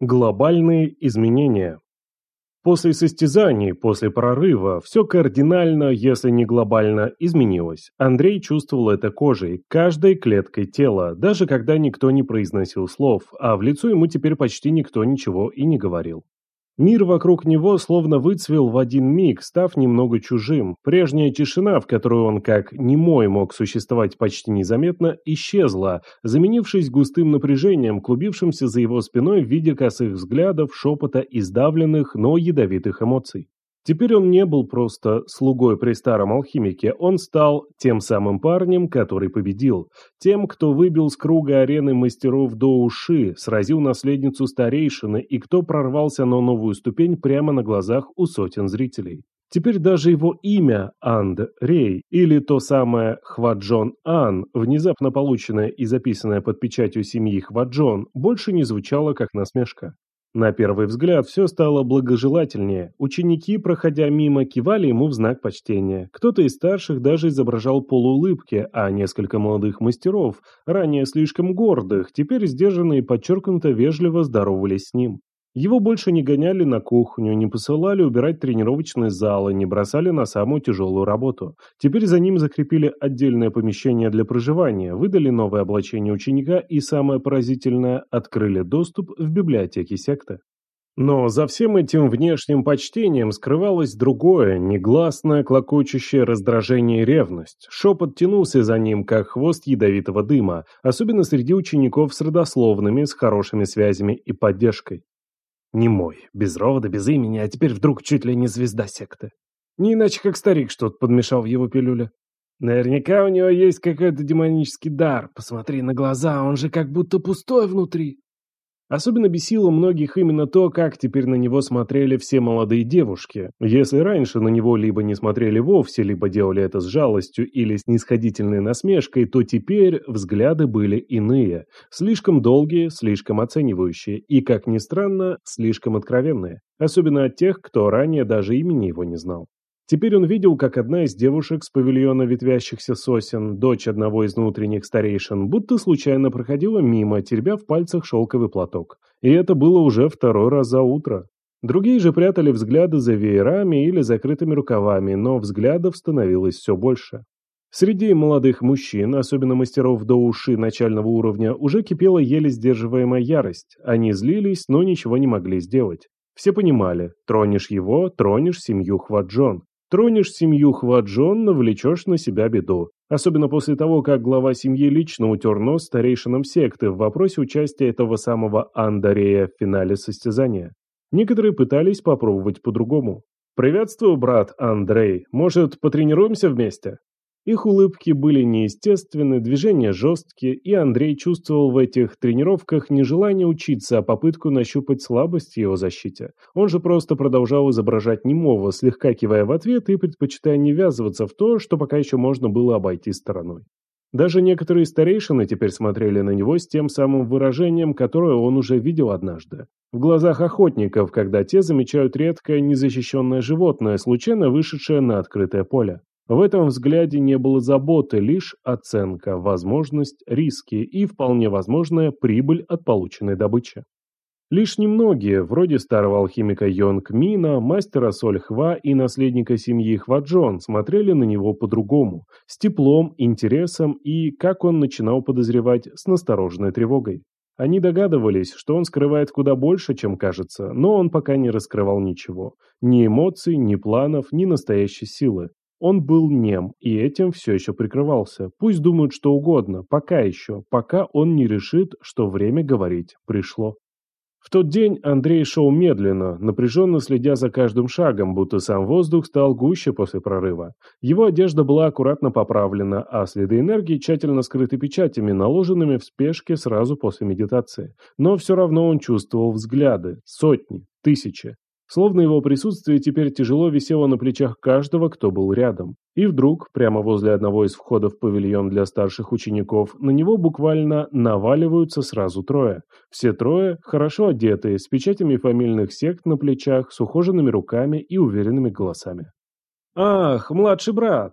Глобальные изменения. После состязаний, после прорыва, все кардинально, если не глобально, изменилось. Андрей чувствовал это кожей, каждой клеткой тела, даже когда никто не произносил слов, а в лицо ему теперь почти никто ничего и не говорил. Мир вокруг него словно выцвел в один миг, став немного чужим. Прежняя тишина, в которой он как немой мог существовать почти незаметно, исчезла, заменившись густым напряжением, клубившимся за его спиной в виде косых взглядов, шепота и сдавленных, но ядовитых эмоций. Теперь он не был просто слугой при старом алхимике, он стал тем самым парнем, который победил, тем, кто выбил с круга арены мастеров до уши, сразил наследницу старейшины и кто прорвался на новую ступень прямо на глазах у сотен зрителей. Теперь даже его имя Анд Рей или то самое Хваджон Ан, внезапно полученное и записанное под печатью семьи Хваджон, больше не звучало как насмешка. На первый взгляд все стало благожелательнее. Ученики, проходя мимо, кивали ему в знак почтения. Кто-то из старших даже изображал полуулыбки, а несколько молодых мастеров, ранее слишком гордых, теперь сдержанно и подчеркнуто вежливо здоровались с ним. Его больше не гоняли на кухню, не посылали убирать тренировочные залы, не бросали на самую тяжелую работу. Теперь за ним закрепили отдельное помещение для проживания, выдали новое облачение ученика и, самое поразительное, открыли доступ в библиотеки секты. Но за всем этим внешним почтением скрывалось другое, негласное, клокочущее раздражение и ревность. Шепот тянулся за ним, как хвост ядовитого дыма, особенно среди учеников с родословными, с хорошими связями и поддержкой. Не мой, без рода, без имени, а теперь вдруг чуть ли не звезда секты. Не иначе, как старик что-то подмешал в его пилюлю. Наверняка у него есть какой-то демонический дар. Посмотри на глаза, он же как будто пустой внутри. Особенно бесило многих именно то, как теперь на него смотрели все молодые девушки. Если раньше на него либо не смотрели вовсе, либо делали это с жалостью или снисходительной насмешкой, то теперь взгляды были иные. Слишком долгие, слишком оценивающие и, как ни странно, слишком откровенные. Особенно от тех, кто ранее даже имени его не знал. Теперь он видел, как одна из девушек с павильона ветвящихся сосен, дочь одного из внутренних старейшин, будто случайно проходила мимо, теребя в пальцах шелковый платок. И это было уже второй раз за утро. Другие же прятали взгляды за веерами или закрытыми рукавами, но взглядов становилось все больше. Среди молодых мужчин, особенно мастеров до уши начального уровня, уже кипела еле сдерживаемая ярость. Они злились, но ничего не могли сделать. Все понимали, тронешь его, тронешь семью Хваджон. Тронешь семью Хваджон, навлечешь на себя беду. Особенно после того, как глава семьи лично утер нос старейшинам секты в вопросе участия этого самого Андарея в финале состязания. Некоторые пытались попробовать по-другому. «Приветствую, брат Андрей. Может, потренируемся вместе?» Их улыбки были неестественны, движения жесткие, и Андрей чувствовал в этих тренировках не желание учиться, а попытку нащупать слабость в его защите. Он же просто продолжал изображать немого, слегка кивая в ответ и предпочитая не ввязываться в то, что пока еще можно было обойти стороной. Даже некоторые старейшины теперь смотрели на него с тем самым выражением, которое он уже видел однажды. В глазах охотников, когда те замечают редкое незащищенное животное, случайно вышедшее на открытое поле. В этом взгляде не было заботы, лишь оценка, возможность, риски и, вполне возможная, прибыль от полученной добычи. Лишь немногие, вроде старого алхимика Йонг Мина, мастера Соль Хва и наследника семьи Хваджон, смотрели на него по-другому, с теплом, интересом и, как он начинал подозревать, с настороженной тревогой. Они догадывались, что он скрывает куда больше, чем кажется, но он пока не раскрывал ничего. Ни эмоций, ни планов, ни настоящей силы. Он был нем, и этим все еще прикрывался. Пусть думают что угодно, пока еще, пока он не решит, что время говорить пришло. В тот день Андрей шел медленно, напряженно следя за каждым шагом, будто сам воздух стал гуще после прорыва. Его одежда была аккуратно поправлена, а следы энергии тщательно скрыты печатями, наложенными в спешке сразу после медитации. Но все равно он чувствовал взгляды, сотни, тысячи. Словно его присутствие теперь тяжело висело на плечах каждого, кто был рядом. И вдруг, прямо возле одного из входов в павильон для старших учеников, на него буквально наваливаются сразу трое. Все трое хорошо одетые, с печатями фамильных сект на плечах, с ухоженными руками и уверенными голосами. «Ах, младший брат!»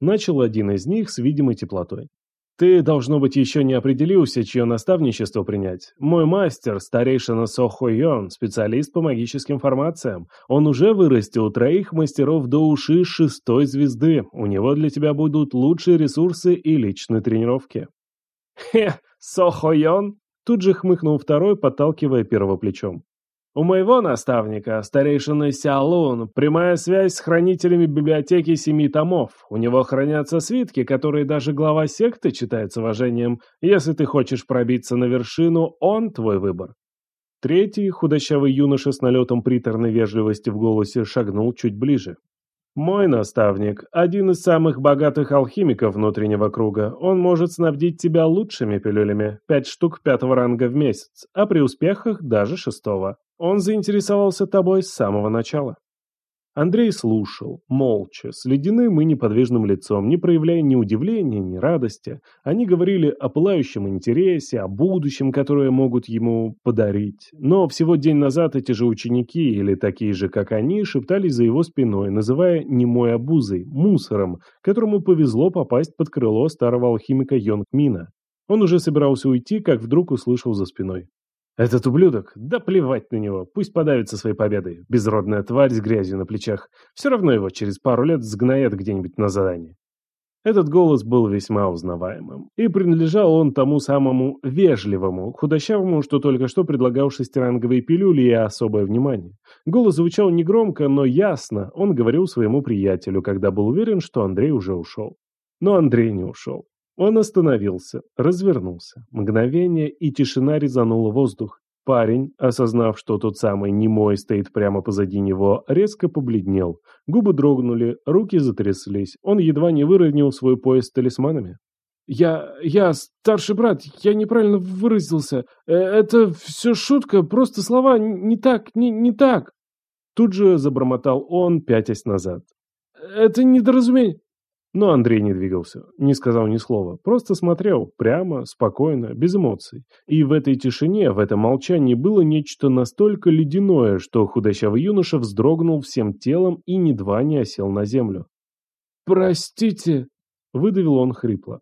Начал один из них с видимой теплотой. Ты, должно быть, еще не определился, чье наставничество принять. Мой мастер, старейшина Сохо Йон, специалист по магическим формациям. Он уже вырастил троих мастеров до уши шестой звезды. У него для тебя будут лучшие ресурсы и личные тренировки. Хе, Сохо Йон? Тут же хмыкнул второй, подталкивая первого плечом. У моего наставника, старейшины Сяолун, прямая связь с хранителями библиотеки семи томов. У него хранятся свитки, которые даже глава секты читает с уважением. Если ты хочешь пробиться на вершину, он твой выбор. Третий, худощавый юноша с налетом приторной вежливости в голосе, шагнул чуть ближе. «Мой наставник – один из самых богатых алхимиков внутреннего круга. Он может снабдить тебя лучшими пилюлями, пять штук пятого ранга в месяц, а при успехах даже шестого. Он заинтересовался тобой с самого начала. Андрей слушал, молча, с ледяным и неподвижным лицом, не проявляя ни удивления, ни радости. Они говорили о пылающем интересе, о будущем, которое могут ему подарить. Но всего день назад эти же ученики, или такие же, как они, шептались за его спиной, называя немой обузой, мусором, которому повезло попасть под крыло старого алхимика Йонг Мина. Он уже собирался уйти, как вдруг услышал за спиной. Этот ублюдок, да плевать на него, пусть подавится своей победой. Безродная тварь с грязью на плечах. Все равно его через пару лет сгноят где-нибудь на задании. Этот голос был весьма узнаваемым, и принадлежал он тому самому вежливому, худощавому, что только что предлагал шестиранговые пилюли и особое внимание. Голос звучал негромко, но ясно, он говорил своему приятелю, когда был уверен, что Андрей уже ушел. Но Андрей не ушел. Он остановился, развернулся. Мгновение, и тишина резанула воздух. Парень, осознав, что тот самый немой стоит прямо позади него, резко побледнел. Губы дрогнули, руки затряслись. Он едва не выровнял свой пояс талисманами. «Я... я старший брат, я неправильно выразился. Э, это все шутка, просто слова не так, не, не так». Тут же забормотал он, пятясь назад. «Это недоразумение...» Но Андрей не двигался, не сказал ни слова, просто смотрел, прямо, спокойно, без эмоций. И в этой тишине, в этом молчании было нечто настолько ледяное, что худощавый юноша вздрогнул всем телом и едва не осел на землю. «Простите!» — выдавил он хрипло.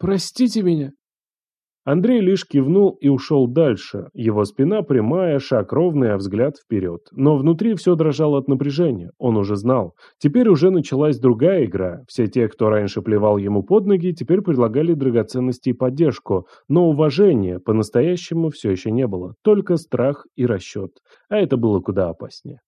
«Простите меня!» Андрей лишь кивнул и ушел дальше. Его спина прямая, шаг ровный, а взгляд вперед. Но внутри все дрожало от напряжения. Он уже знал. Теперь уже началась другая игра. Все те, кто раньше плевал ему под ноги, теперь предлагали драгоценности и поддержку. Но уважения по-настоящему все еще не было. Только страх и расчет. А это было куда опаснее.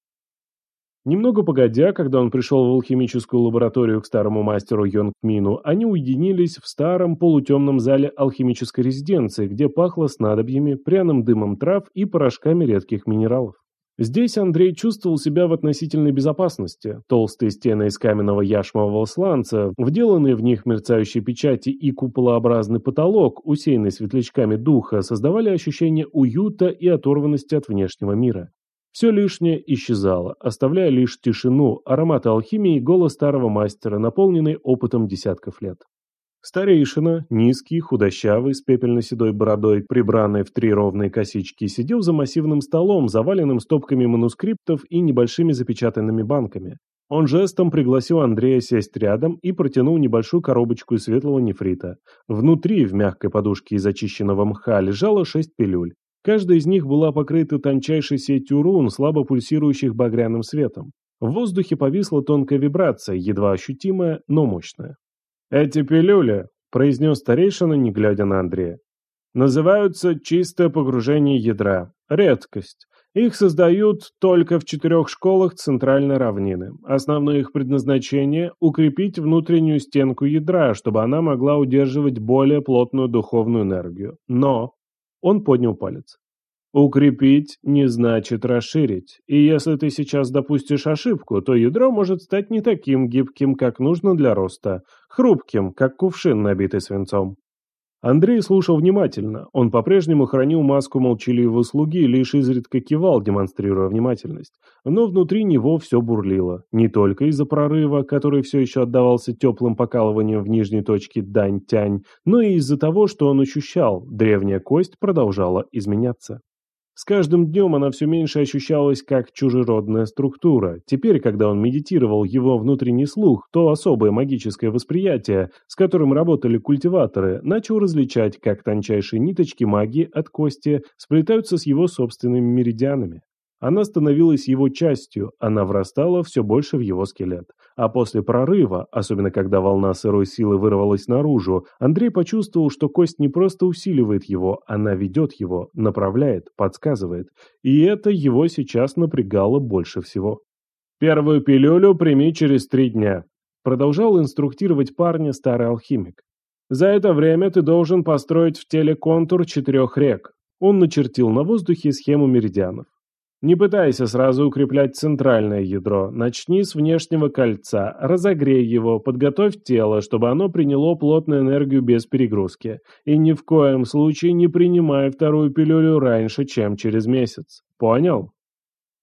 Немного погодя, когда он пришел в алхимическую лабораторию к старому мастеру Йонг Мину, они уединились в старом полутемном зале алхимической резиденции, где пахло снадобьями, пряным дымом трав и порошками редких минералов. Здесь Андрей чувствовал себя в относительной безопасности. Толстые стены из каменного яшмового сланца, вделанные в них мерцающие печати и куполообразный потолок, усеянный светлячками духа, создавали ощущение уюта и оторванности от внешнего мира. Все лишнее исчезало, оставляя лишь тишину, аромат алхимии и голос старого мастера, наполненный опытом десятков лет. Старейшина, низкий, худощавый, с пепельно-седой бородой, прибранный в три ровные косички, сидел за массивным столом, заваленным стопками манускриптов и небольшими запечатанными банками. Он жестом пригласил Андрея сесть рядом и протянул небольшую коробочку из светлого нефрита. Внутри, в мягкой подушке из очищенного мха, лежало шесть пилюль. Каждая из них была покрыта тончайшей сетью рун, слабо пульсирующих багряным светом. В воздухе повисла тонкая вибрация, едва ощутимая, но мощная. «Эти пилюли», — произнес старейшина, не глядя на Андрея, — «называются чистое погружение ядра. Редкость. Их создают только в четырех школах центральной равнины. Основное их предназначение – укрепить внутреннюю стенку ядра, чтобы она могла удерживать более плотную духовную энергию. Но он поднял палец. Укрепить не значит расширить. И если ты сейчас допустишь ошибку, то ядро может стать не таким гибким, как нужно для роста, хрупким, как кувшин, набитый свинцом. Андрей слушал внимательно. Он по-прежнему хранил маску молчаливого слуги, лишь изредка кивал, демонстрируя внимательность. Но внутри него все бурлило. Не только из-за прорыва, который все еще отдавался теплым покалыванием в нижней точке дань-тянь, но и из-за того, что он ощущал, древняя кость продолжала изменяться. С каждым днем она все меньше ощущалась как чужеродная структура. Теперь, когда он медитировал его внутренний слух, то особое магическое восприятие, с которым работали культиваторы, начал различать, как тончайшие ниточки магии от кости сплетаются с его собственными меридианами. Она становилась его частью, она врастала все больше в его скелет. А после прорыва, особенно когда волна сырой силы вырвалась наружу, Андрей почувствовал, что кость не просто усиливает его, она ведет его, направляет, подсказывает. И это его сейчас напрягало больше всего. «Первую пилюлю прими через три дня», продолжал инструктировать парня старый алхимик. «За это время ты должен построить в теле контур четырех рек». Он начертил на воздухе схему меридианов. Не пытайся сразу укреплять центральное ядро. Начни с внешнего кольца, разогрей его, подготовь тело, чтобы оно приняло плотную энергию без перегрузки. И ни в коем случае не принимай вторую пилюлю раньше, чем через месяц. Понял?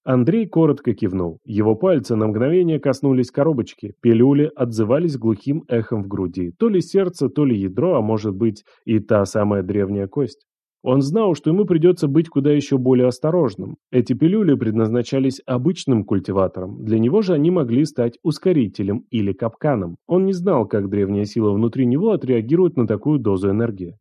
Андрей коротко кивнул. Его пальцы на мгновение коснулись коробочки. Пилюли отзывались глухим эхом в груди. То ли сердце, то ли ядро, а может быть и та самая древняя кость. Он знал, что ему придется быть куда еще более осторожным. Эти пилюли предназначались обычным культиваторам, для него же они могли стать ускорителем или капканом. Он не знал, как древняя сила внутри него отреагирует на такую дозу энергии.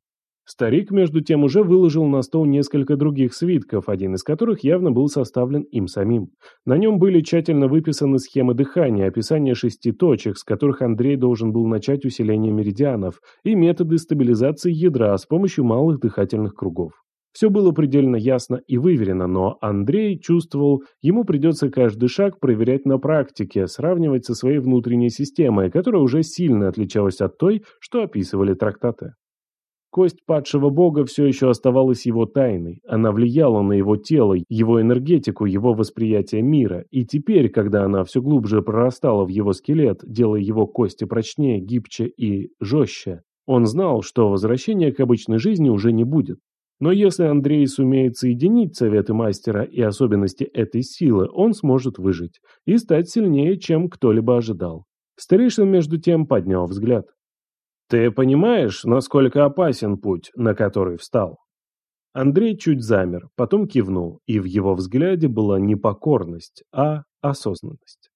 Старик, между тем, уже выложил на стол несколько других свитков, один из которых явно был составлен им самим. На нем были тщательно выписаны схемы дыхания, описание шести точек, с которых Андрей должен был начать усиление меридианов, и методы стабилизации ядра с помощью малых дыхательных кругов. Все было предельно ясно и выверено, но Андрей чувствовал, ему придется каждый шаг проверять на практике, сравнивать со своей внутренней системой, которая уже сильно отличалась от той, что описывали трактаты. Кость падшего бога все еще оставалась его тайной. Она влияла на его тело, его энергетику, его восприятие мира. И теперь, когда она все глубже прорастала в его скелет, делая его кости прочнее, гибче и жестче, он знал, что возвращения к обычной жизни уже не будет. Но если Андрей сумеет соединить советы мастера и особенности этой силы, он сможет выжить и стать сильнее, чем кто-либо ожидал. Старейшин между тем поднял взгляд. Ты понимаешь, насколько опасен путь, на который встал? Андрей чуть замер, потом кивнул, и в его взгляде была не покорность, а осознанность.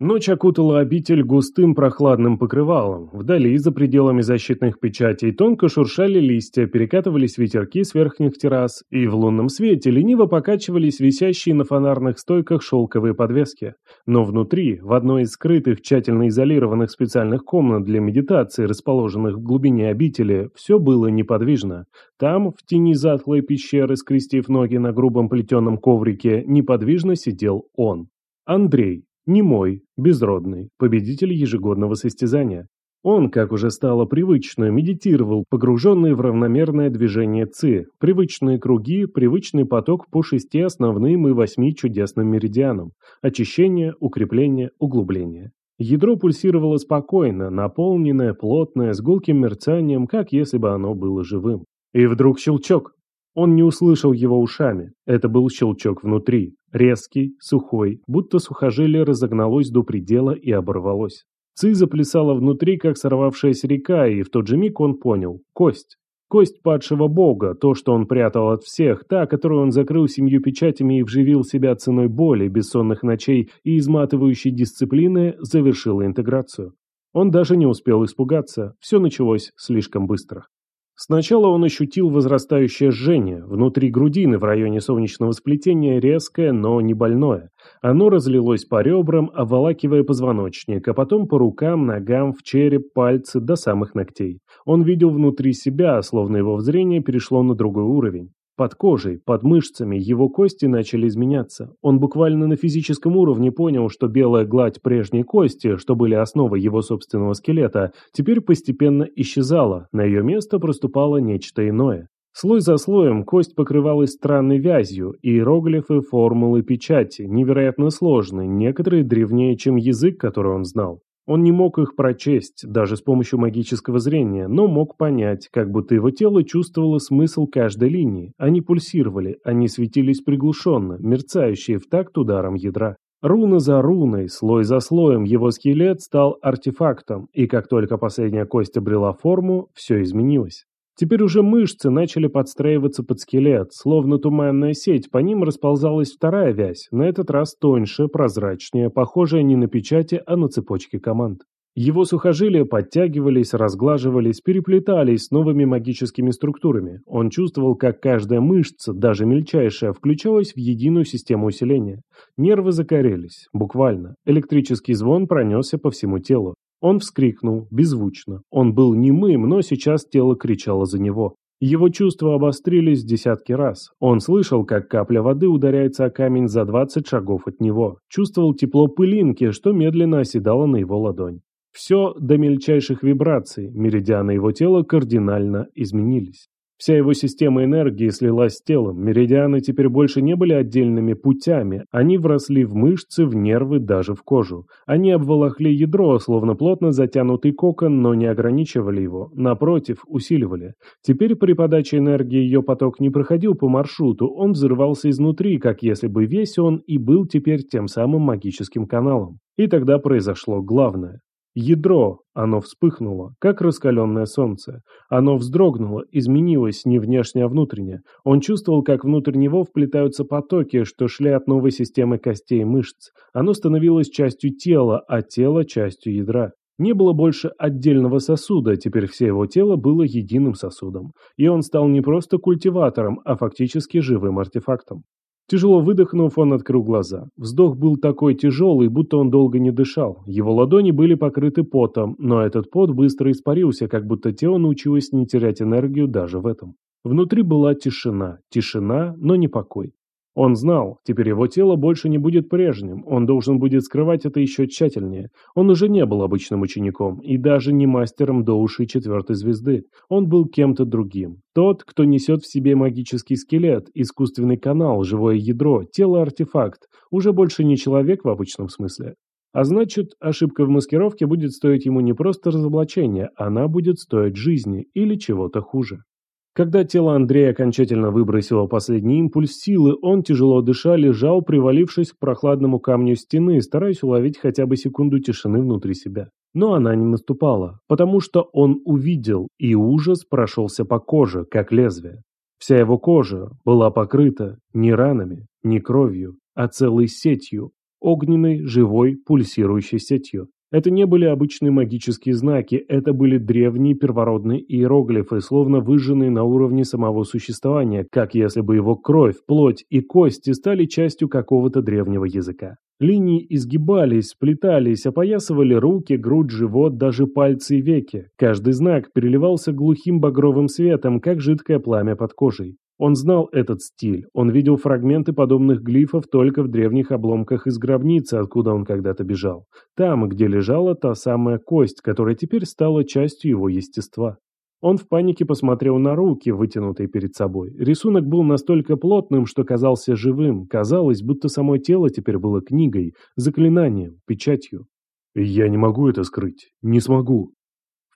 Ночь окутала обитель густым прохладным покрывалом. Вдали, за пределами защитных печатей, тонко шуршали листья, перекатывались ветерки с верхних террас, и в лунном свете лениво покачивались висящие на фонарных стойках шелковые подвески. Но внутри, в одной из скрытых, тщательно изолированных специальных комнат для медитации, расположенных в глубине обители, все было неподвижно. Там, в тени затхлой пещеры, скрестив ноги на грубом плетеном коврике, неподвижно сидел он. Андрей, Немой, безродный, победитель ежегодного состязания. Он, как уже стало привычно, медитировал, погруженный в равномерное движение ЦИ, привычные круги, привычный поток по шести основным и восьми чудесным меридианам, очищение, укрепление, углубление. Ядро пульсировало спокойно, наполненное, плотное, с гулким мерцанием, как если бы оно было живым. И вдруг щелчок. Он не услышал его ушами. Это был щелчок внутри. Резкий, сухой, будто сухожилие разогналось до предела и оборвалось. Ци заплясала внутри, как сорвавшаяся река, и в тот же миг он понял – кость. Кость падшего бога, то, что он прятал от всех, та, которую он закрыл семью печатями и вживил себя ценой боли, бессонных ночей и изматывающей дисциплины, завершила интеграцию. Он даже не успел испугаться, все началось слишком быстро. Сначала он ощутил возрастающее жжение, внутри грудины в районе солнечного сплетения резкое, но не больное. Оно разлилось по ребрам, обволакивая позвоночник, а потом по рукам, ногам, в череп, пальцы до самых ногтей. Он видел внутри себя, словно его зрение перешло на другой уровень. Под кожей, под мышцами его кости начали изменяться. Он буквально на физическом уровне понял, что белая гладь прежней кости, что были основой его собственного скелета, теперь постепенно исчезала, на ее место проступало нечто иное. Слой за слоем кость покрывалась странной вязью, иероглифы, формулы, печати, невероятно сложные, некоторые древнее, чем язык, который он знал. Он не мог их прочесть, даже с помощью магического зрения, но мог понять, как будто его тело чувствовало смысл каждой линии. Они пульсировали, они светились приглушенно, мерцающие в такт ударом ядра. Руна за руной, слой за слоем, его скелет стал артефактом, и как только последняя кость обрела форму, все изменилось. Теперь уже мышцы начали подстраиваться под скелет, словно туманная сеть, по ним расползалась вторая вязь, на этот раз тоньше, прозрачнее, похожая не на печати, а на цепочки команд. Его сухожилия подтягивались, разглаживались, переплетались с новыми магическими структурами. Он чувствовал, как каждая мышца, даже мельчайшая, включалась в единую систему усиления. Нервы закорелись, буквально. Электрический звон пронесся по всему телу. Он вскрикнул, беззвучно. Он был немым, но сейчас тело кричало за него. Его чувства обострились десятки раз. Он слышал, как капля воды ударяется о камень за 20 шагов от него. Чувствовал тепло пылинки, что медленно оседало на его ладонь. Все до мельчайших вибраций, меридианы его тела кардинально изменились. Вся его система энергии слилась с телом, меридианы теперь больше не были отдельными путями, они вросли в мышцы, в нервы, даже в кожу. Они обволокли ядро, словно плотно затянутый кокон, но не ограничивали его, напротив, усиливали. Теперь при подаче энергии ее поток не проходил по маршруту, он взрывался изнутри, как если бы весь он и был теперь тем самым магическим каналом. И тогда произошло главное. Ядро, оно вспыхнуло, как раскаленное солнце. Оно вздрогнуло, изменилось не внешне, а внутренне. Он чувствовал, как внутрь него вплетаются потоки, что шли от новой системы костей и мышц. Оно становилось частью тела, а тело – частью ядра. Не было больше отдельного сосуда, теперь все его тело было единым сосудом. И он стал не просто культиватором, а фактически живым артефактом. Тяжело выдохнув, он открыл глаза. Вздох был такой тяжелый, будто он долго не дышал. Его ладони были покрыты потом, но этот пот быстро испарился, как будто тело научилось не терять энергию даже в этом. Внутри была тишина, тишина, но не покой. Он знал, теперь его тело больше не будет прежним, он должен будет скрывать это еще тщательнее. Он уже не был обычным учеником, и даже не мастером до ушей четвертой звезды. Он был кем-то другим. Тот, кто несет в себе магический скелет, искусственный канал, живое ядро, тело-артефакт, уже больше не человек в обычном смысле. А значит, ошибка в маскировке будет стоить ему не просто разоблачения, она будет стоить жизни или чего-то хуже. Когда тело Андрея окончательно выбросило последний импульс силы, он, тяжело дыша, лежал, привалившись к прохладному камню стены, стараясь уловить хотя бы секунду тишины внутри себя. Но она не наступала, потому что он увидел, и ужас прошелся по коже, как лезвие. Вся его кожа была покрыта не ранами, не кровью, а целой сетью, огненной, живой, пульсирующей сетью. Это не были обычные магические знаки, это были древние первородные иероглифы, словно выжженные на уровне самого существования, как если бы его кровь, плоть и кости стали частью какого-то древнего языка. Линии изгибались, сплетались, опоясывали руки, грудь, живот, даже пальцы и веки. Каждый знак переливался глухим багровым светом, как жидкое пламя под кожей. Он знал этот стиль, он видел фрагменты подобных глифов только в древних обломках из гробницы, откуда он когда-то бежал. Там, где лежала та самая кость, которая теперь стала частью его естества. Он в панике посмотрел на руки, вытянутые перед собой. Рисунок был настолько плотным, что казался живым. Казалось, будто само тело теперь было книгой, заклинанием, печатью. «Я не могу это скрыть. Не смогу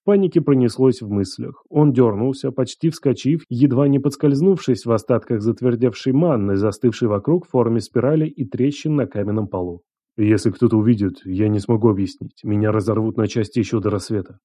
панике пронеслось в мыслях. Он дернулся, почти вскочив, едва не подскользнувшись в остатках затвердевшей манны, застывшей вокруг в форме спирали и трещин на каменном полу. «Если кто-то увидит, я не смогу объяснить. Меня разорвут на части еще до рассвета».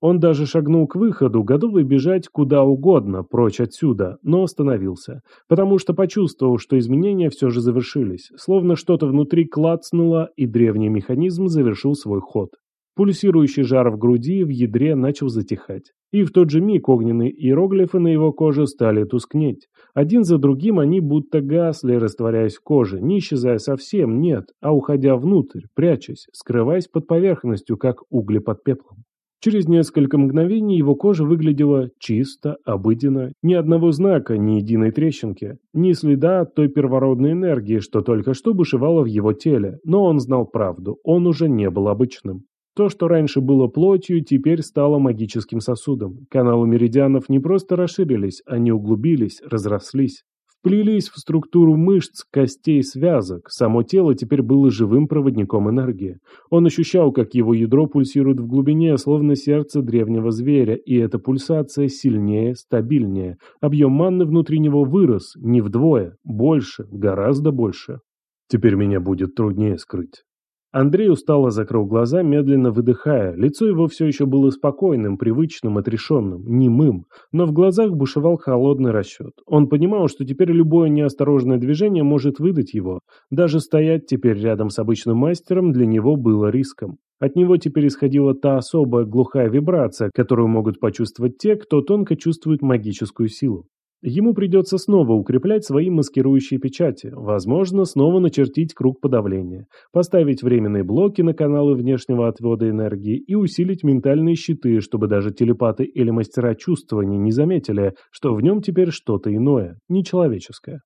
Он даже шагнул к выходу, готовый бежать куда угодно, прочь отсюда, но остановился, потому что почувствовал, что изменения все же завершились, словно что-то внутри клацнуло, и древний механизм завершил свой ход. Пульсирующий жар в груди в ядре начал затихать. И в тот же миг огненные иероглифы на его коже стали тускнеть. Один за другим они будто гасли, растворяясь в коже, не исчезая совсем, нет, а уходя внутрь, прячась, скрываясь под поверхностью, как угли под пеплом. Через несколько мгновений его кожа выглядела чисто, обыденно, ни одного знака, ни единой трещинки, ни следа той первородной энергии, что только что бушевала в его теле, но он знал правду, он уже не был обычным. То, что раньше было плотью, теперь стало магическим сосудом. Каналы меридианов не просто расширились, они углубились, разрослись. Вплелись в структуру мышц, костей, связок. Само тело теперь было живым проводником энергии. Он ощущал, как его ядро пульсирует в глубине, словно сердце древнего зверя, и эта пульсация сильнее, стабильнее. Объем манны внутри него вырос, не вдвое, больше, гораздо больше. Теперь меня будет труднее скрыть. Андрей устало закрыл глаза, медленно выдыхая. Лицо его все еще было спокойным, привычным, отрешенным, немым, но в глазах бушевал холодный расчет. Он понимал, что теперь любое неосторожное движение может выдать его. Даже стоять теперь рядом с обычным мастером для него было риском. От него теперь исходила та особая глухая вибрация, которую могут почувствовать те, кто тонко чувствует магическую силу. Ему придется снова укреплять свои маскирующие печати, возможно, снова начертить круг подавления, поставить временные блоки на каналы внешнего отвода энергии и усилить ментальные щиты, чтобы даже телепаты или мастера чувствования не заметили, что в нем теперь что-то иное, нечеловеческое.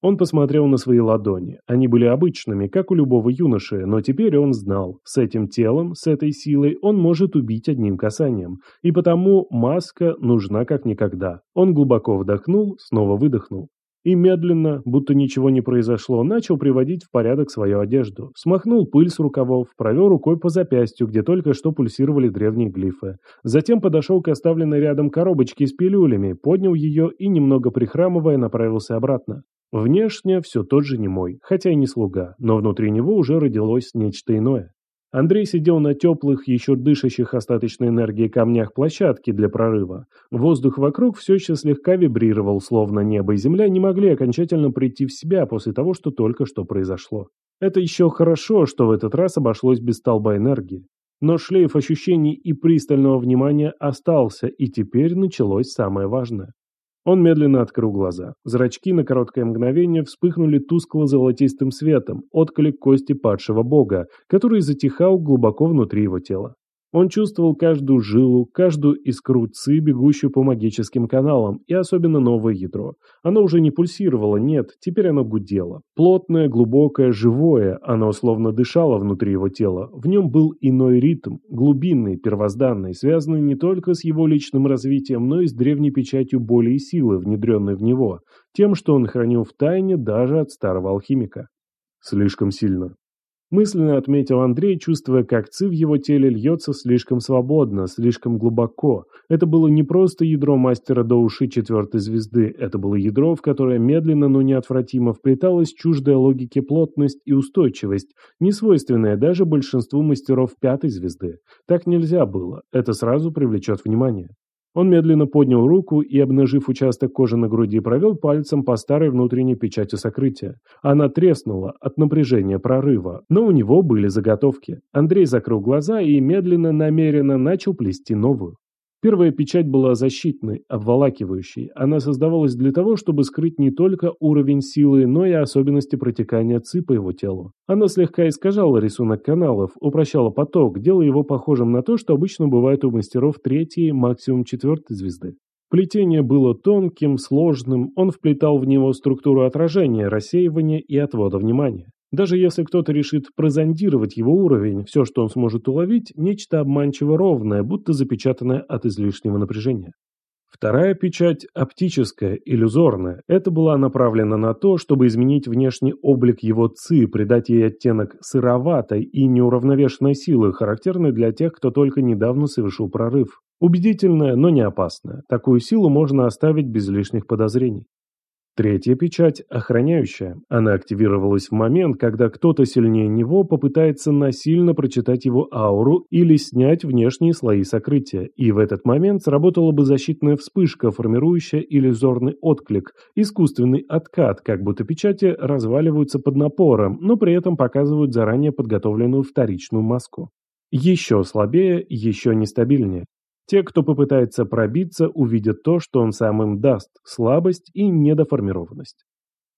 Он посмотрел на свои ладони. Они были обычными, как у любого юноши, но теперь он знал, с этим телом, с этой силой он может убить одним касанием. И потому маска нужна как никогда. Он глубоко вдохнул, снова выдохнул. И медленно, будто ничего не произошло, начал приводить в порядок свою одежду. Смахнул пыль с рукавов, провел рукой по запястью, где только что пульсировали древние глифы. Затем подошел к оставленной рядом коробочке с пилюлями, поднял ее и, немного прихрамывая, направился обратно. Внешне все тот же немой, хотя и не слуга, но внутри него уже родилось нечто иное. Андрей сидел на теплых, еще дышащих остаточной энергией камнях площадки для прорыва. Воздух вокруг все еще слегка вибрировал, словно небо и земля не могли окончательно прийти в себя после того, что только что произошло. Это еще хорошо, что в этот раз обошлось без столба энергии. Но шлейф ощущений и пристального внимания остался, и теперь началось самое важное. Он медленно открыл глаза. Зрачки на короткое мгновение вспыхнули тускло-золотистым светом, отклик кости падшего бога, который затихал глубоко внутри его тела. Он чувствовал каждую жилу, каждую искру ци, бегущую по магическим каналам, и особенно новое ядро. Оно уже не пульсировало, нет, теперь оно гудело. Плотное, глубокое, живое, оно словно дышало внутри его тела. В нем был иной ритм, глубинный, первозданный, связанный не только с его личным развитием, но и с древней печатью боли и силы, внедренной в него, тем, что он хранил в тайне даже от старого алхимика. Слишком сильно. Мысленно отметил Андрей, чувствуя, как ци в его теле льется слишком свободно, слишком глубоко. Это было не просто ядро мастера до уши четвертой звезды, это было ядро, в которое медленно, но неотвратимо вплеталась чуждая логике плотность и устойчивость, не свойственная даже большинству мастеров пятой звезды. Так нельзя было, это сразу привлечет внимание. Он медленно поднял руку и, обнажив участок кожи на груди, провел пальцем по старой внутренней печати сокрытия. Она треснула от напряжения прорыва, но у него были заготовки. Андрей закрыл глаза и медленно, намеренно начал плести новую. Первая печать была защитной, обволакивающей. Она создавалась для того, чтобы скрыть не только уровень силы, но и особенности протекания ЦИ по его телу. Она слегка искажала рисунок каналов, упрощала поток, делая его похожим на то, что обычно бывает у мастеров третьей, максимум четвертой звезды. Плетение было тонким, сложным, он вплетал в него структуру отражения, рассеивания и отвода внимания. Даже если кто-то решит прозондировать его уровень, все, что он сможет уловить, нечто обманчиво ровное, будто запечатанное от излишнего напряжения. Вторая печать – оптическая, иллюзорная. Это была направлена на то, чтобы изменить внешний облик его ци, придать ей оттенок сыроватой и неуравновешенной силы, характерной для тех, кто только недавно совершил прорыв. Убедительная, но не опасная. Такую силу можно оставить без лишних подозрений. Третья печать – охраняющая. Она активировалась в момент, когда кто-то сильнее него попытается насильно прочитать его ауру или снять внешние слои сокрытия, и в этот момент сработала бы защитная вспышка, формирующая иллюзорный отклик, искусственный откат, как будто печати разваливаются под напором, но при этом показывают заранее подготовленную вторичную маску. Еще слабее, еще нестабильнее. Те, кто попытается пробиться, увидят то, что он сам им даст – слабость и недоформированность.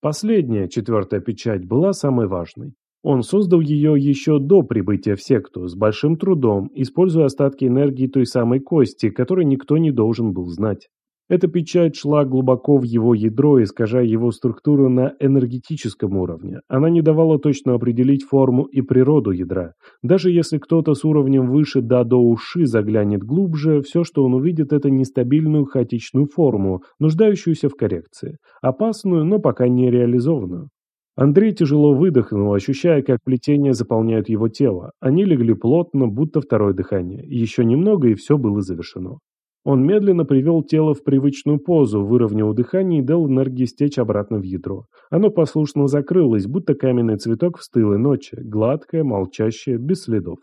Последняя, четвертая печать, была самой важной. Он создал ее еще до прибытия в секту, с большим трудом, используя остатки энергии той самой кости, которой никто не должен был знать. Эта печать шла глубоко в его ядро, искажая его структуру на энергетическом уровне. Она не давала точно определить форму и природу ядра. Даже если кто-то с уровнем выше да до уши заглянет глубже, все, что он увидит, это нестабильную хаотичную форму, нуждающуюся в коррекции. Опасную, но пока не реализованную. Андрей тяжело выдохнул, ощущая, как плетения заполняют его тело. Они легли плотно, будто второе дыхание. Еще немного, и все было завершено. Он медленно привел тело в привычную позу, выровнял дыхание и дал энергии стечь обратно в ядро. Оно послушно закрылось, будто каменный цветок в стылой ночи, гладкое, молчащее, без следов.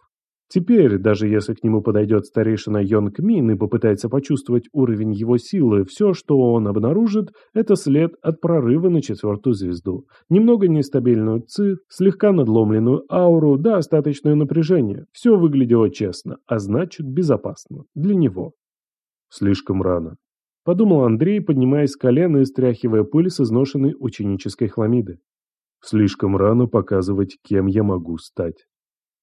Теперь, даже если к нему подойдет старейшина Йонг Мин и попытается почувствовать уровень его силы, все, что он обнаружит, это след от прорыва на четвертую звезду. Немного нестабильную ци, слегка надломленную ауру, да остаточное напряжение. Все выглядело честно, а значит безопасно. Для него. Слишком рано. Подумал Андрей, поднимаясь с колена и стряхивая пыль с изношенной ученической хламиды. Слишком рано показывать, кем я могу стать.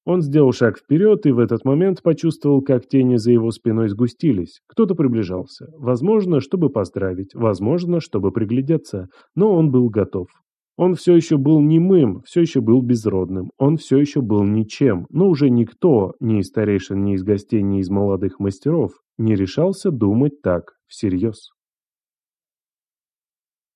Он сделал шаг вперед и в этот момент почувствовал, как тени за его спиной сгустились. Кто-то приближался. Возможно, чтобы поздравить, возможно, чтобы приглядеться, но он был готов. Он все еще был немым, все еще был безродным, он все еще был ничем, но уже никто, ни из старейшин, ни из гостей, ни из молодых мастеров, не решался думать так всерьез.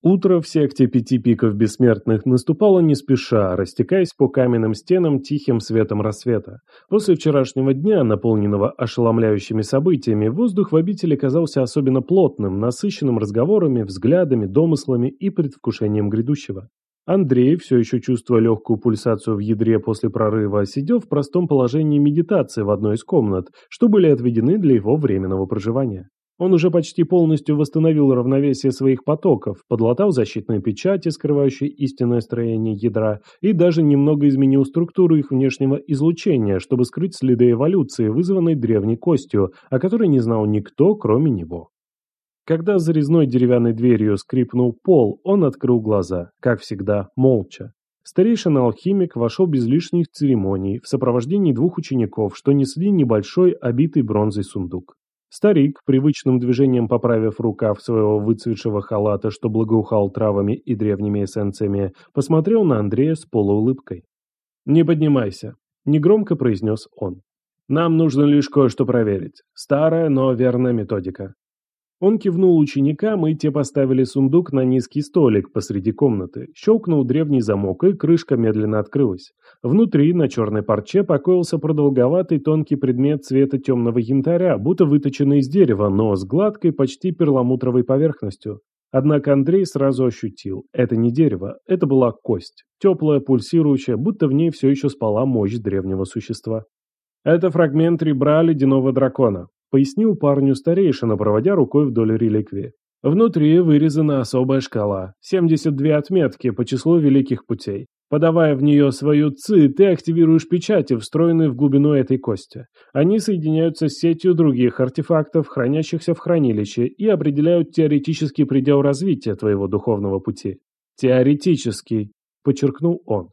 Утро в секте пяти пиков бессмертных наступало не спеша, растекаясь по каменным стенам тихим светом рассвета. После вчерашнего дня, наполненного ошеломляющими событиями, воздух в обители казался особенно плотным, насыщенным разговорами, взглядами, домыслами и предвкушением грядущего. Андрей, все еще чувствуя легкую пульсацию в ядре после прорыва, сидел в простом положении медитации в одной из комнат, что были отведены для его временного проживания. Он уже почти полностью восстановил равновесие своих потоков, подлатал защитные печати, скрывающие истинное строение ядра, и даже немного изменил структуру их внешнего излучения, чтобы скрыть следы эволюции, вызванной древней костью, о которой не знал никто, кроме него. Когда за резной деревянной дверью скрипнул пол, он открыл глаза, как всегда, молча. Старейшина алхимик вошел без лишних церемоний в сопровождении двух учеников, что несли небольшой обитый бронзой сундук. Старик, привычным движением поправив рукав своего выцветшего халата, что благоухал травами и древними эссенциями, посмотрел на Андрея с полуулыбкой. «Не поднимайся», — негромко произнес он. «Нам нужно лишь кое-что проверить. Старая, но верная методика. Он кивнул ученикам, и те поставили сундук на низкий столик посреди комнаты. Щелкнул древний замок, и крышка медленно открылась. Внутри, на черной парче, покоился продолговатый тонкий предмет цвета темного янтаря, будто выточенный из дерева, но с гладкой, почти перламутровой поверхностью. Однако Андрей сразу ощутил, это не дерево, это была кость, теплая, пульсирующая, будто в ней все еще спала мощь древнего существа. Это фрагмент ребра ледяного дракона, пояснил парню старейшина, проводя рукой вдоль реликвии. Внутри вырезана особая шкала, 72 отметки по числу великих путей. Подавая в нее свою ЦИ, ты активируешь печати, встроенные в глубину этой кости. Они соединяются с сетью других артефактов, хранящихся в хранилище, и определяют теоретический предел развития твоего духовного пути. Теоретический, подчеркнул он.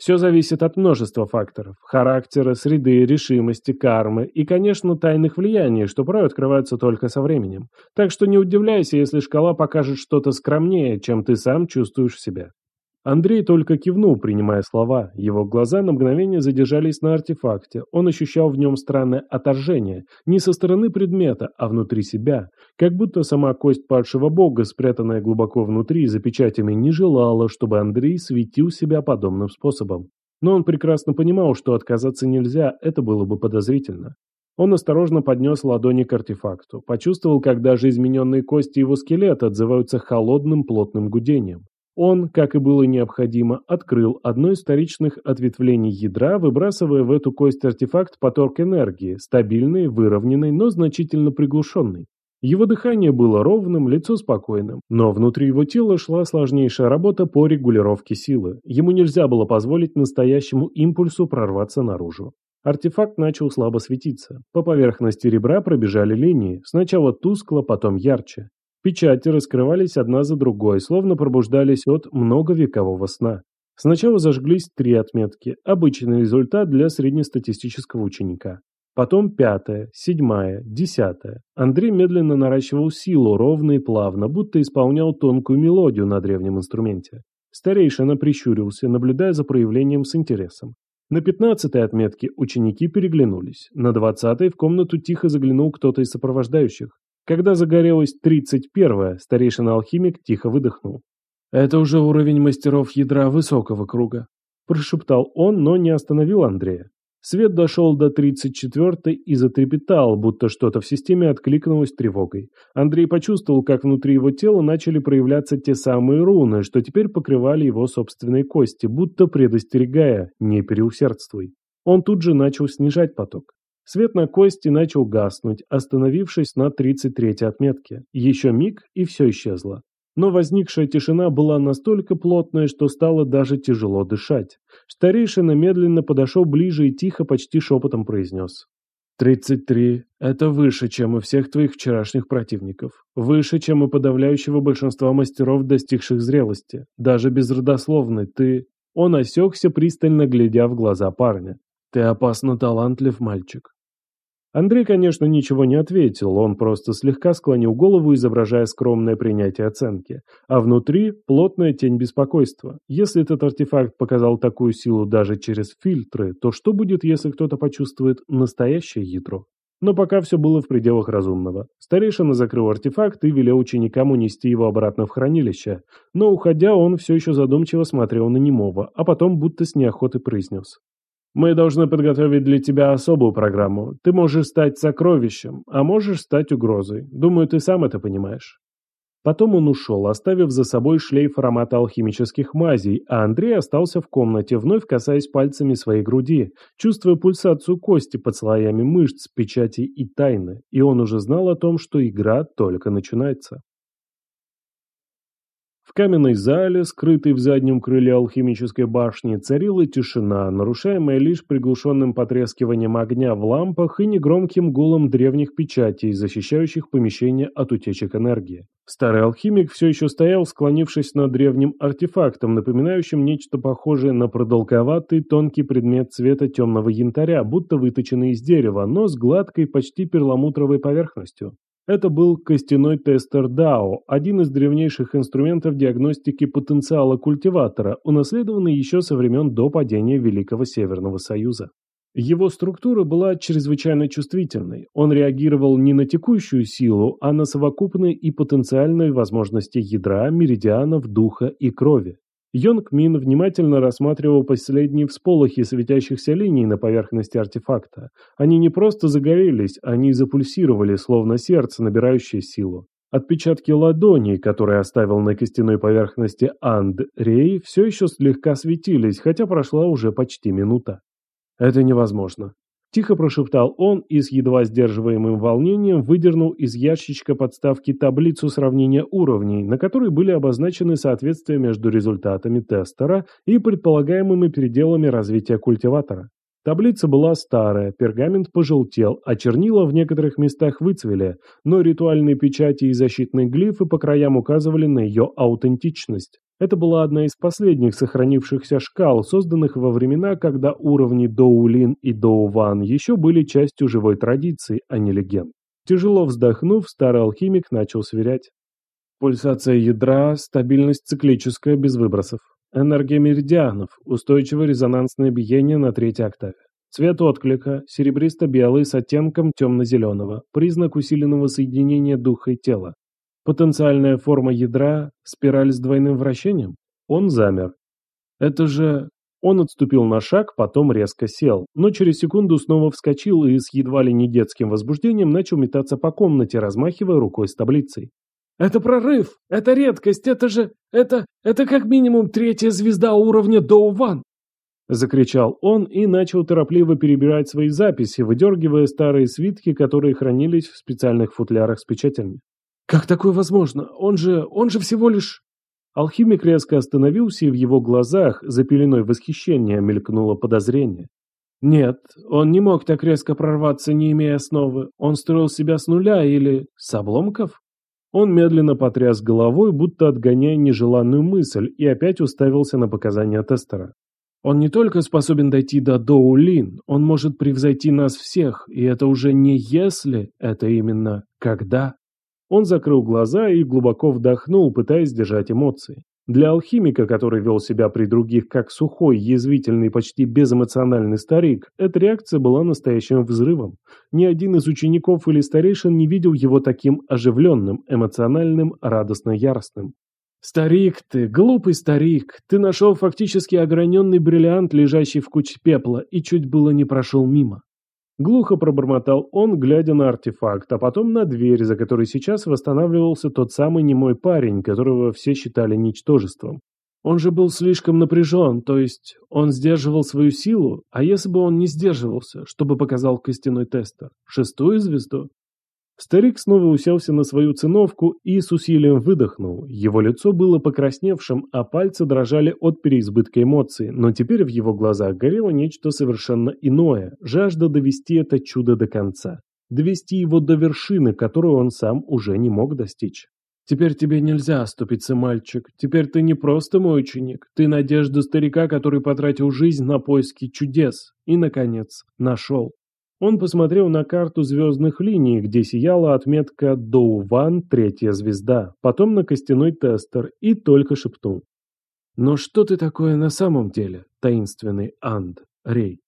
Все зависит от множества факторов – характера, среды, решимости, кармы и, конечно, тайных влияний, что порой открываются только со временем. Так что не удивляйся, если шкала покажет что-то скромнее, чем ты сам чувствуешь в себе. Андрей только кивнул, принимая слова. Его глаза на мгновение задержались на артефакте. Он ощущал в нем странное отторжение. Не со стороны предмета, а внутри себя. Как будто сама кость падшего бога, спрятанная глубоко внутри за печатями, не желала, чтобы Андрей светил себя подобным способом. Но он прекрасно понимал, что отказаться нельзя, это было бы подозрительно. Он осторожно поднес ладони к артефакту, почувствовал, как даже измененные кости его скелета отзываются холодным плотным гудением. Он, как и было необходимо, открыл одно из вторичных ответвлений ядра, выбрасывая в эту кость артефакт поток энергии, стабильный, выровненный, но значительно приглушенный. Его дыхание было ровным, лицо спокойным, но внутри его тела шла сложнейшая работа по регулировке силы. Ему нельзя было позволить настоящему импульсу прорваться наружу. Артефакт начал слабо светиться. По поверхности ребра пробежали линии, сначала тускло, потом ярче. Печати раскрывались одна за другой, словно пробуждались от многовекового сна. Сначала зажглись три отметки, обычный результат для среднестатистического ученика. Потом пятая, седьмая, десятая. Андрей медленно наращивал силу, ровно и плавно, будто исполнял тонкую мелодию на древнем инструменте. Старейшина прищурился, наблюдая за проявлением с интересом. На пятнадцатой отметке ученики переглянулись. На двадцатой в комнату тихо заглянул кто-то из сопровождающих. Когда загорелась тридцать первая, старейшина-алхимик тихо выдохнул. «Это уже уровень мастеров ядра высокого круга», – прошептал он, но не остановил Андрея. Свет дошел до 34-й и затрепетал, будто что-то в системе откликнулось тревогой. Андрей почувствовал, как внутри его тела начали проявляться те самые руны, что теперь покрывали его собственные кости, будто предостерегая «не переусердствуй». Он тут же начал снижать поток. Свет на кости начал гаснуть, остановившись на 33-й отметке. Еще миг, и все исчезло. Но возникшая тишина была настолько плотная, что стало даже тяжело дышать. Старейшина медленно подошел ближе и тихо, почти шепотом произнес. «Тридцать три – это выше, чем у всех твоих вчерашних противников. Выше, чем у подавляющего большинства мастеров, достигших зрелости. Даже безродословный ты...» Он осекся, пристально глядя в глаза парня. «Ты опасно талантлив, мальчик. Андрей, конечно, ничего не ответил, он просто слегка склонил голову, изображая скромное принятие оценки. А внутри плотная тень беспокойства. Если этот артефакт показал такую силу даже через фильтры, то что будет, если кто-то почувствует настоящее ядро? Но пока все было в пределах разумного. Старейшина закрыл артефакт и велел ученикам унести его обратно в хранилище. Но, уходя, он все еще задумчиво смотрел на немого, а потом будто с неохотой произнес. Мы должны подготовить для тебя особую программу. Ты можешь стать сокровищем, а можешь стать угрозой. Думаю, ты сам это понимаешь». Потом он ушел, оставив за собой шлейф аромата алхимических мазей, а Андрей остался в комнате, вновь касаясь пальцами своей груди, чувствуя пульсацию кости под слоями мышц, печати и тайны, и он уже знал о том, что игра только начинается. В каменной зале, скрытой в заднем крыле алхимической башни, царила тишина, нарушаемая лишь приглушенным потрескиванием огня в лампах и негромким гулом древних печатей, защищающих помещение от утечек энергии. Старый алхимик все еще стоял, склонившись над древним артефактом, напоминающим нечто похожее на продолговатый тонкий предмет цвета темного янтаря, будто выточенный из дерева, но с гладкой, почти перламутровой поверхностью. Это был костяной тестер DAO, один из древнейших инструментов диагностики потенциала культиватора, унаследованный еще со времен до падения Великого Северного Союза. Его структура была чрезвычайно чувствительной. Он реагировал не на текущую силу, а на совокупные и потенциальные возможности ядра, меридианов, духа и крови. Йонг Мин внимательно рассматривал последние всполохи светящихся линий на поверхности артефакта. Они не просто загорелись, они запульсировали, словно сердце, набирающее силу. Отпечатки ладоней, которые оставил на костяной поверхности Анд Рей, все еще слегка светились, хотя прошла уже почти минута. Это невозможно. Тихо прошептал он и с едва сдерживаемым волнением выдернул из ящичка подставки таблицу сравнения уровней, на которой были обозначены соответствия между результатами тестера и предполагаемыми переделами развития культиватора. Таблица была старая, пергамент пожелтел, а чернила в некоторых местах выцвели, но ритуальные печати и защитные глифы по краям указывали на ее аутентичность. Это была одна из последних сохранившихся шкал, созданных во времена, когда уровни Доулин и Доуван еще были частью живой традиции, а не легенд. Тяжело вздохнув, старый алхимик начал сверять. Пульсация ядра, стабильность циклическая без выбросов. Энергия меридианов, устойчивое резонансное биение на третьей октаве. Цвет отклика, серебристо-белый с оттенком темно-зеленого, признак усиленного соединения духа и тела. Потенциальная форма ядра – спираль с двойным вращением? Он замер. Это же... Он отступил на шаг, потом резко сел, но через секунду снова вскочил и с едва ли не детским возбуждением начал метаться по комнате, размахивая рукой с таблицей. «Это прорыв! Это редкость! Это же... Это... Это как минимум третья звезда уровня Доу-Ван!» Закричал он и начал торопливо перебирать свои записи, выдергивая старые свитки, которые хранились в специальных футлярах с печатями. «Как такое возможно? Он же... он же всего лишь...» Алхимик резко остановился, и в его глазах за пеленой восхищения мелькнуло подозрение. Нет, он не мог так резко прорваться, не имея основы. Он строил себя с нуля или с обломков? Он медленно потряс головой, будто отгоняя нежеланную мысль, и опять уставился на показания тестера. Он не только способен дойти до Доулин, он может превзойти нас всех, и это уже не если, это именно когда. Он закрыл глаза и глубоко вдохнул, пытаясь сдержать эмоции. Для алхимика, который вел себя при других как сухой, язвительный, почти безэмоциональный старик, эта реакция была настоящим взрывом. Ни один из учеников или старейшин не видел его таким оживленным, эмоциональным, радостно-яростным. «Старик ты, глупый старик, ты нашел фактически ограненный бриллиант, лежащий в куче пепла, и чуть было не прошел мимо». Глухо пробормотал он, глядя на артефакт, а потом на дверь, за которой сейчас восстанавливался тот самый немой парень, которого все считали ничтожеством. Он же был слишком напряжен, то есть он сдерживал свою силу, а если бы он не сдерживался, что бы показал костяной тестер? Шестую звезду? Старик снова уселся на свою циновку и с усилием выдохнул. Его лицо было покрасневшим, а пальцы дрожали от переизбытка эмоций, но теперь в его глазах горело нечто совершенно иное – жажда довести это чудо до конца. Довести его до вершины, которую он сам уже не мог достичь. «Теперь тебе нельзя оступиться, мальчик. Теперь ты не просто мой ученик. Ты надежда старика, который потратил жизнь на поиски чудес. И, наконец, нашел». Он посмотрел на карту звездных линий, где сияла отметка Доуван, третья звезда, потом на костяной тестер и только шепнул. «Но что ты такое на самом деле, таинственный Анд, Рей?»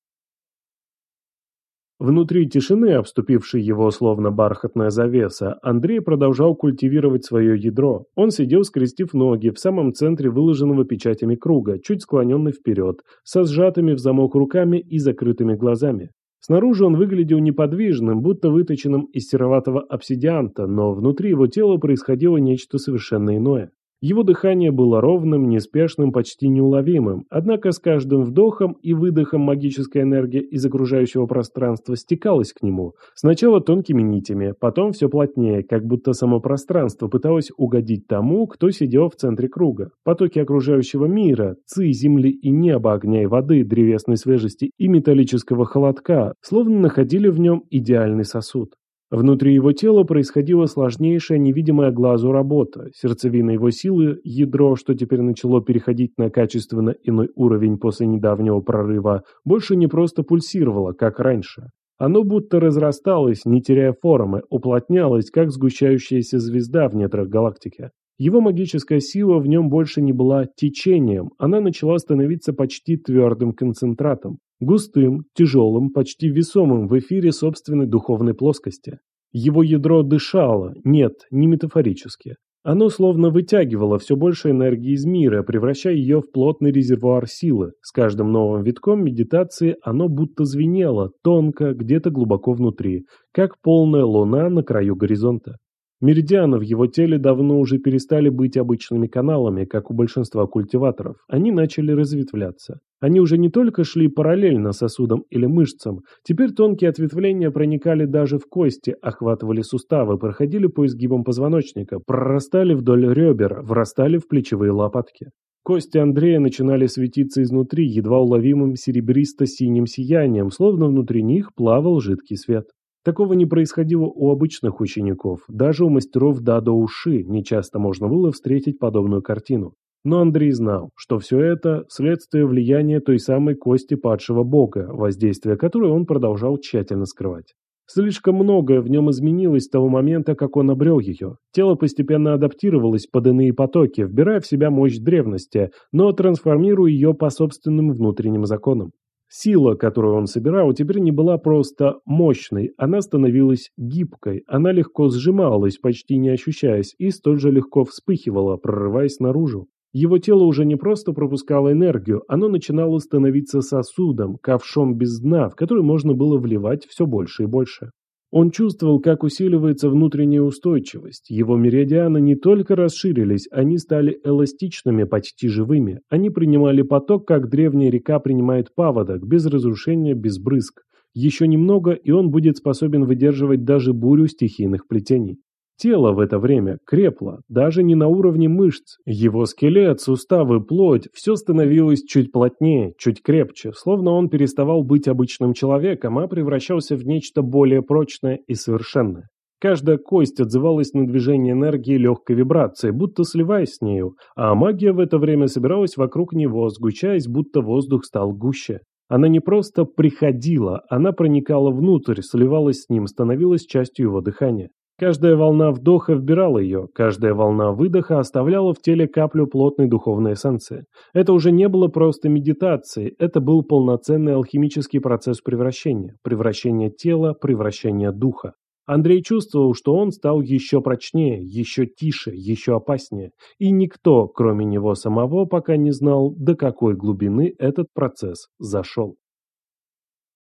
Внутри тишины, обступившей его словно бархатная завеса, Андрей продолжал культивировать свое ядро. Он сидел, скрестив ноги, в самом центре выложенного печатями круга, чуть склоненный вперед, со сжатыми в замок руками и закрытыми глазами. Снаружи он выглядел неподвижным, будто выточенным из сероватого обсидианта, но внутри его тела происходило нечто совершенно иное. Его дыхание было ровным, неспешным, почти неуловимым, однако с каждым вдохом и выдохом магическая энергия из окружающего пространства стекалась к нему, сначала тонкими нитями, потом все плотнее, как будто само пространство пыталось угодить тому, кто сидел в центре круга. Потоки окружающего мира, ци, земли и неба, огня и воды, древесной свежести и металлического холодка, словно находили в нем идеальный сосуд. Внутри его тела происходила сложнейшая невидимая глазу работа. Сердцевина его силы, ядро, что теперь начало переходить на качественно иной уровень после недавнего прорыва, больше не просто пульсировало, как раньше. Оно будто разрасталось, не теряя формы, уплотнялось, как сгущающаяся звезда в недрах галактики. Его магическая сила в нем больше не была течением, она начала становиться почти твердым концентратом. Густым, тяжелым, почти весомым в эфире собственной духовной плоскости. Его ядро дышало, нет, не метафорически. Оно словно вытягивало все больше энергии из мира, превращая ее в плотный резервуар силы. С каждым новым витком медитации оно будто звенело, тонко, где-то глубоко внутри, как полная луна на краю горизонта. Меридианы в его теле давно уже перестали быть обычными каналами, как у большинства культиваторов. Они начали разветвляться. Они уже не только шли параллельно сосудам или мышцам, теперь тонкие ответвления проникали даже в кости, охватывали суставы, проходили по изгибам позвоночника, прорастали вдоль ребер, врастали в плечевые лопатки. Кости Андрея начинали светиться изнутри едва уловимым серебристо-синим сиянием, словно внутри них плавал жидкий свет. Такого не происходило у обычных учеников, даже у мастеров Дадо Уши нечасто можно было встретить подобную картину. Но Андрей знал, что все это – следствие влияния той самой кости падшего бога, воздействие которой он продолжал тщательно скрывать. Слишком многое в нем изменилось с того момента, как он обрел ее. Тело постепенно адаптировалось под иные потоки, вбирая в себя мощь древности, но трансформируя ее по собственным внутренним законам. Сила, которую он собирал, теперь не была просто мощной, она становилась гибкой, она легко сжималась, почти не ощущаясь, и столь же легко вспыхивала, прорываясь наружу. Его тело уже не просто пропускало энергию, оно начинало становиться сосудом, ковшом без дна, в который можно было вливать все больше и больше. Он чувствовал, как усиливается внутренняя устойчивость. Его меридианы не только расширились, они стали эластичными, почти живыми. Они принимали поток, как древняя река принимает паводок, без разрушения, без брызг. Еще немного, и он будет способен выдерживать даже бурю стихийных плетений. Тело в это время крепло, даже не на уровне мышц. Его скелет, суставы, плоть – все становилось чуть плотнее, чуть крепче, словно он переставал быть обычным человеком, а превращался в нечто более прочное и совершенное. Каждая кость отзывалась на движение энергии легкой вибрации, будто сливаясь с нею, а магия в это время собиралась вокруг него, сгущаясь, будто воздух стал гуще. Она не просто приходила, она проникала внутрь, сливалась с ним, становилась частью его дыхания. Каждая волна вдоха вбирала ее, каждая волна выдоха оставляла в теле каплю плотной духовной эссенции. Это уже не было просто медитацией, это был полноценный алхимический процесс превращения, превращения тела, превращения духа. Андрей чувствовал, что он стал еще прочнее, еще тише, еще опаснее, и никто, кроме него самого, пока не знал, до какой глубины этот процесс зашел.